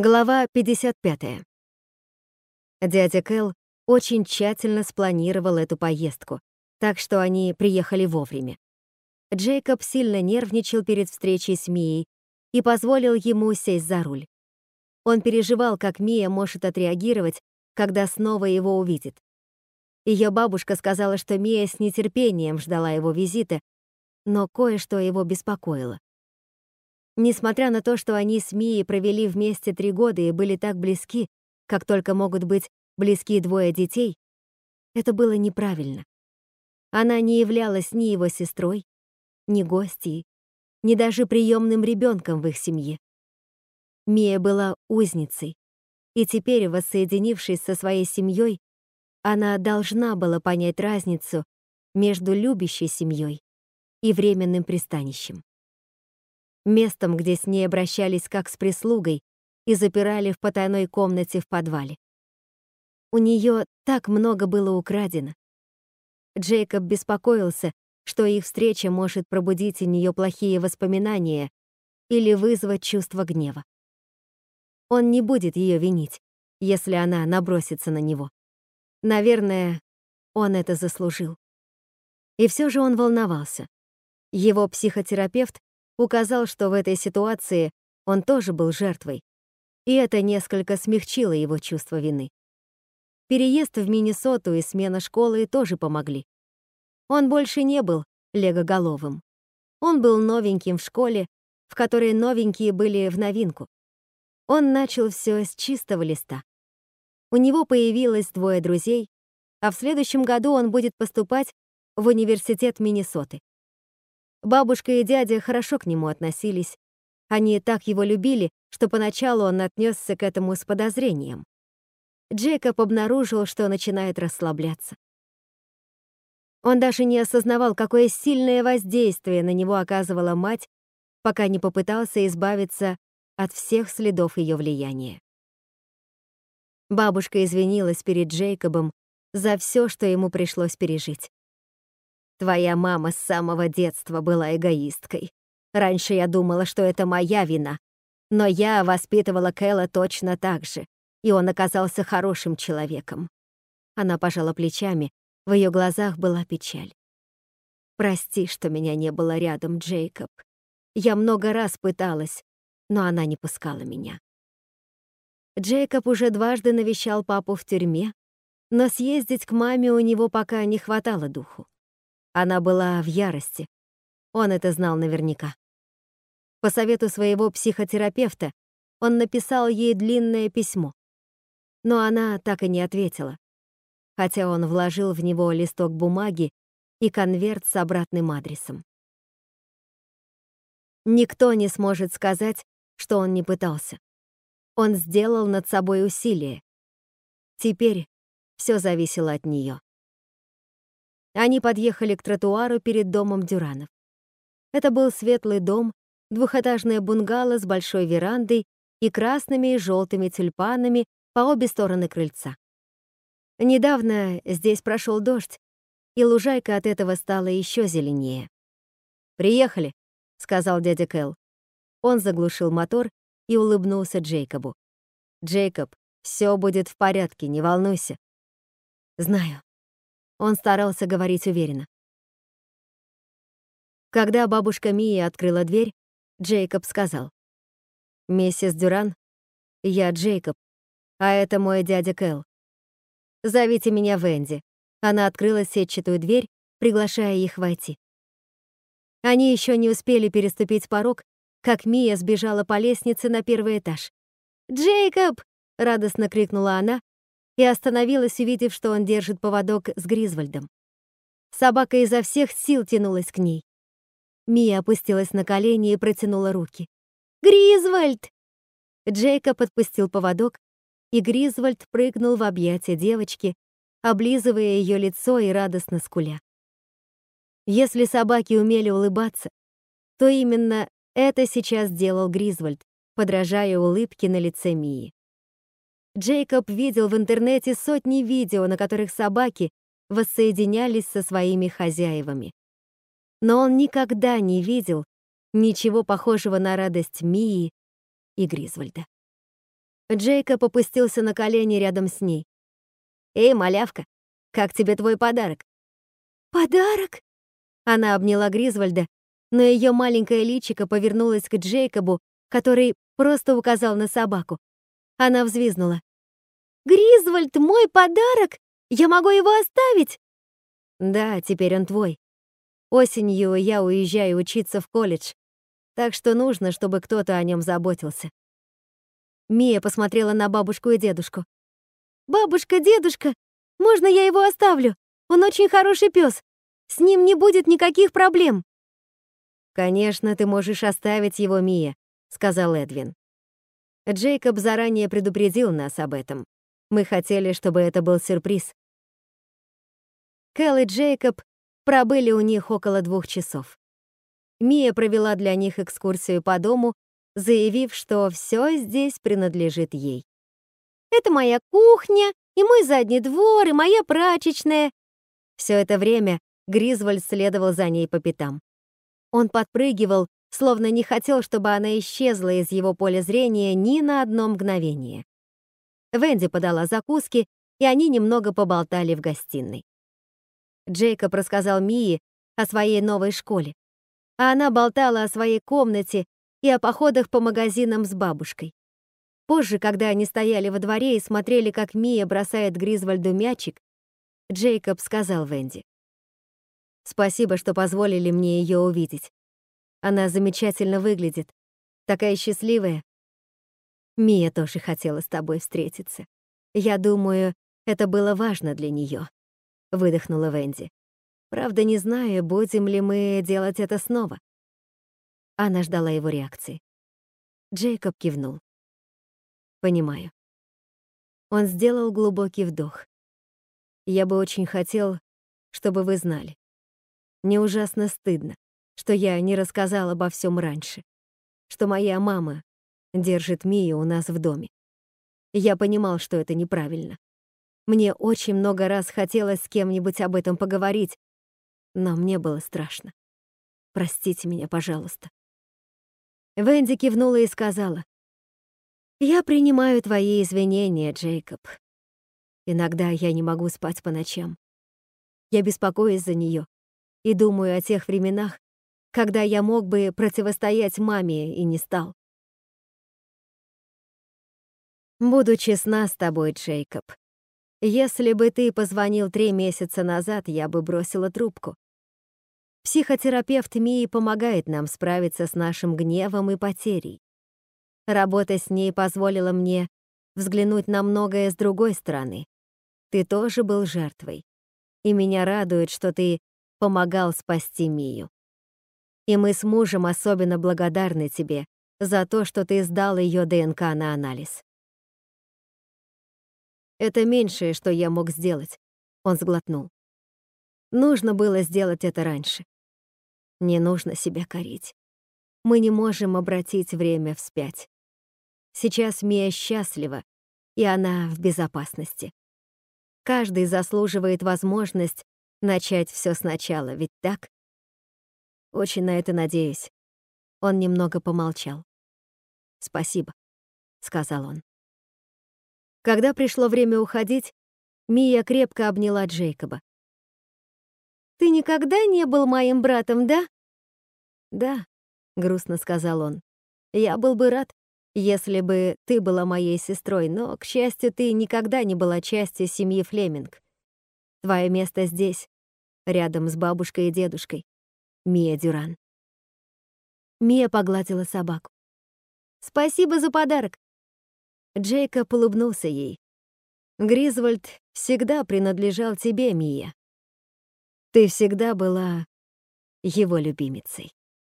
Глава 55. Дядя Кэл очень тщательно спланировал эту поездку, так что они приехали вовремя. Джейкоб сильно нервничал перед встречей с Мией и позволил ему сесть за руль. Он переживал, как Мия может отреагировать, когда снова его увидит. Ее бабушка сказала, что Мия с нетерпением ждала его визита, но кое-что его беспокоило. Несмотря на то, что они с Мией провели вместе три года и были так близки, как только могут быть близки двое детей, это было неправильно. Она не являлась ни его сестрой, ни гостьей, ни даже приемным ребенком в их семье. Мия была узницей, и теперь, воссоединившись со своей семьей, она должна была понять разницу между любящей семьей и временным пристанищем местом, где с ней обращались как с прислугой и запирали в потайной комнате в подвале. У нее так много было украдено. Джейкоб беспокоился, что их встреча может пробудить у нее плохие воспоминания или вызвать чувство гнева. Он не будет ее винить, если она набросится на него. Наверное, он это заслужил. И все же он волновался. Его психотерапевт указал, что в этой ситуации он тоже был жертвой, и это несколько смягчило его чувство вины. Переезд в Миннесоту и смена школы тоже помогли. Он больше не был легоголовым. Он был новеньким в школе, в которой новенькие были в новинку. Он начал все с чистого листа. У него появилось двое друзей, а в следующем году он будет поступать в университет Миннесоты. Бабушка и дядя хорошо к нему относились. Они так его любили, что поначалу он отнесся к этому с подозрением. Джейкоб обнаружил, что начинает расслабляться. Он даже не осознавал, какое сильное воздействие на него оказывала мать, пока не попытался избавиться от всех следов ее влияния. Бабушка извинилась перед Джейкобом за все, что ему пришлось пережить. Твоя мама с самого детства была эгоисткой. Раньше я думала, что это моя вина. Но я воспитывала Кэлла точно так же, и он оказался хорошим человеком. Она пожала плечами, в ее глазах была печаль. «Прости, что меня не было рядом, Джейкоб. Я много раз пыталась, но она не пускала меня». Джейкоб уже дважды навещал папу в тюрьме, но съездить к маме у него пока не хватало духу. Она была в ярости. Он это знал наверняка. По совету своего психотерапевта он написал ей длинное письмо. Но она так и не ответила, хотя он вложил в него листок бумаги и конверт с обратным адресом. Никто не сможет сказать, что он не пытался. Он сделал над собой усилие. Теперь все зависело от нее. Они подъехали к тротуару перед домом Дюранов. Это был светлый дом, двухэтажное бунгало с большой верандой и красными и желтыми тюльпанами по обе стороны крыльца. Недавно здесь прошел дождь, и лужайка от этого стала еще зеленее. «Приехали», — сказал дядя Кэл. Он заглушил мотор и улыбнулся Джейкобу. «Джейкоб, все будет в порядке, не волнуйся». «Знаю», он старался говорить уверенно. Когда бабушка Мия открыла дверь, Джейкоб сказал. «Миссис Дюран, я Джейкоб, а это мой дядя Кэл. Зовите меня Венди». Она открыла сетчатую дверь, приглашая их войти. Они еще не успели переступить порог, как Мия сбежала по лестнице на первый этаж. «Джейкоб!» — радостно крикнула она и остановилась, увидев, что он держит поводок с Гризвольдом. Собака изо всех сил тянулась к ней. Мия опустилась на колени и протянула руки. «Гризвольд!» Джейкоб подпустил поводок, и Гризвольд прыгнул в объятия девочки, облизывая ее лицо и радостно скуля. Если собаки умели улыбаться, то именно это сейчас делал Гризвольд, подражая улыбке на лице Мии. Джейкоб видел в интернете сотни видео, на которых собаки воссоединялись со своими хозяевами. Но он никогда не видел ничего похожего на радость Мии и Гризвольда. Джейкоб опустился на колени рядом с ней. «Эй, малявка, как тебе твой подарок?» «Подарок?» Она обняла Гризвальда, но ее маленькое личико повернулось к Джейкобу, который просто указал на собаку. Она взвизнула. «Гризвальд, мой подарок! Я могу его оставить?» «Да, теперь он твой. Осенью я уезжаю учиться в колледж, так что нужно, чтобы кто-то о нем заботился». Мия посмотрела на бабушку и дедушку. «Бабушка, дедушка, можно я его оставлю? Он очень хороший пес. С ним не будет никаких проблем». «Конечно, ты можешь оставить его, Мия», — сказал Эдвин. Джейкоб заранее предупредил нас об этом. Мы хотели, чтобы это был сюрприз. Кэл и Джейкоб пробыли у них около двух часов. Мия провела для них экскурсию по дому, заявив, что все здесь принадлежит ей. «Это моя кухня, и мой задний двор, и моя прачечная». Все это время Гризвольд следовал за ней по пятам. Он подпрыгивал, словно не хотел, чтобы она исчезла из его поля зрения ни на одно мгновение. Венди подала закуски, и они немного поболтали в гостиной. Джейкоб рассказал Мии о своей новой школе, а она болтала о своей комнате и о походах по магазинам с бабушкой. Позже, когда они стояли во дворе и смотрели, как Мия бросает Гризвальду мячик, Джейкоб сказал Венди. «Спасибо, что позволили мне ее увидеть. Она замечательно выглядит, такая счастливая. Мия тоже хотела с тобой встретиться. Я думаю, это было важно для нее. Выдохнула Венди. Правда, не знаю, будем ли мы делать это снова. Она ждала его реакции. Джейкоб кивнул. Понимаю. Он сделал глубокий вдох. Я бы очень хотел, чтобы вы знали. Мне ужасно стыдно, что я не рассказал обо всем раньше, что моя мама держит Мию у нас в доме. Я понимал, что это неправильно. Мне очень много раз хотелось с кем-нибудь об этом поговорить, но мне было страшно. Простите меня, пожалуйста. Венди кивнула и сказала, «Я принимаю твои извинения, Джейкоб. Иногда я не могу спать по ночам. Я беспокоюсь за нее и думаю о тех временах, когда я мог бы противостоять маме и не стал. Буду честна с тобой, Джейкоб. Если бы ты позвонил три месяца назад, я бы бросила трубку. Психотерапевт Мии помогает нам справиться с нашим гневом и потерей. Работа с ней позволила мне взглянуть на многое с другой стороны. Ты тоже был жертвой. И меня радует, что ты помогал спасти Мию. И мы с мужем особенно благодарны тебе за то, что ты сдал ее ДНК на анализ. Это меньшее, что я мог сделать. Он сглотнул. Нужно было сделать это раньше. Не нужно себя корить. Мы не можем обратить время вспять. Сейчас Мия счастлива, и она в безопасности. Каждый заслуживает возможность начать все сначала, ведь так? Очень на это надеюсь. Он немного помолчал. «Спасибо», — сказал он. Когда пришло время уходить, Мия крепко обняла Джейкоба. «Ты никогда не был моим братом, да?» «Да», — грустно сказал он. «Я был бы рад, если бы ты была моей сестрой, но, к счастью, ты никогда не была частью семьи Флеминг. Твое место здесь, рядом с бабушкой и дедушкой. Мия Дюран». Мия погладила собаку. «Спасибо за подарок». Джейкоб улыбнулся ей. «Гризвольд всегда принадлежал тебе, Мия. Ты всегда была его любимицей.